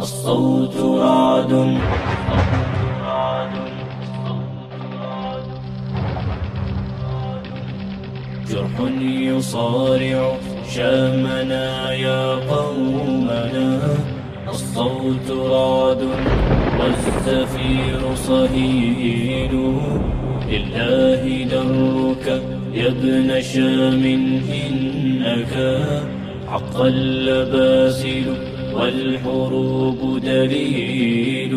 الصوت رعد. جرح يصارع شامنا يا قومنا. الصوت رعد والزفير صهيل. لله درك يا ابن شام إنك حقا لباسل والحروب دليل.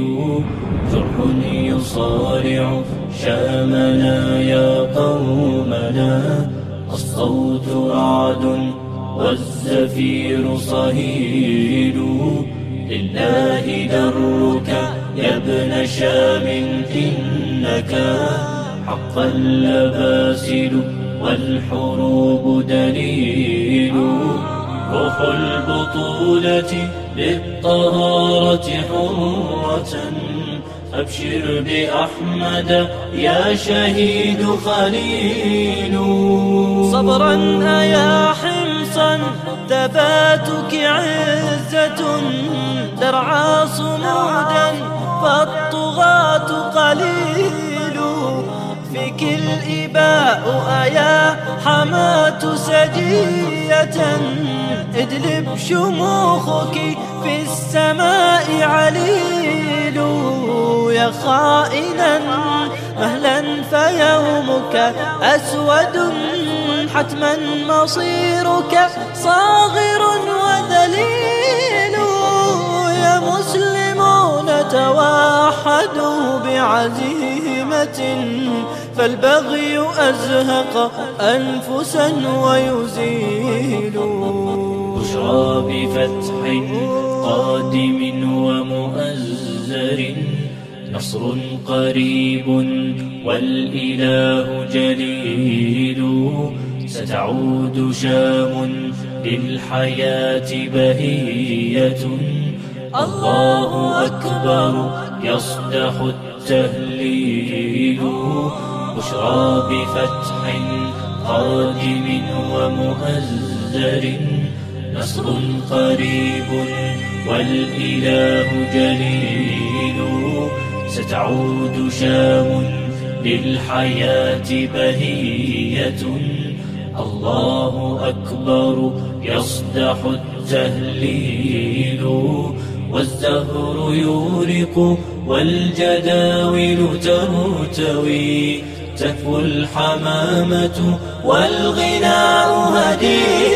جرح يصارع شامنا يا قومنا. الصوت رعد والزفير صهيل. لله درك يا ابن شام إنك حقا لباسل والحروب دليل. روح البطولة للطهارة حرة. أبشر بأحمد يا شهيد خليل. صبرا أيا حمصا ثباتك عزة. درعا صمودا فالطغاة قليل. فيك الإباء أيا حماة سجية. ادلب شموخك في السماء عليل يا خائنا مهلا فيومك أسود حتما مصيرك صاغر وذليل يا مسلمون توحدوا بعزيمة فالبغي أزهق أنفسا ويزيل. بشرى بفتح قادم ومؤزر نصر قريب والإله جليل. ستعود شام للحياة بهية. الله أكبر يصدح التهليل. بشرى بفتح قادم ومؤزر نصر قريب والإله جليل. ستعود شام للحياة بهية. الله أكبر يصدح التهليل. والزهر يورق والجداول ترتوي تكفو الحمامة والغناء هديل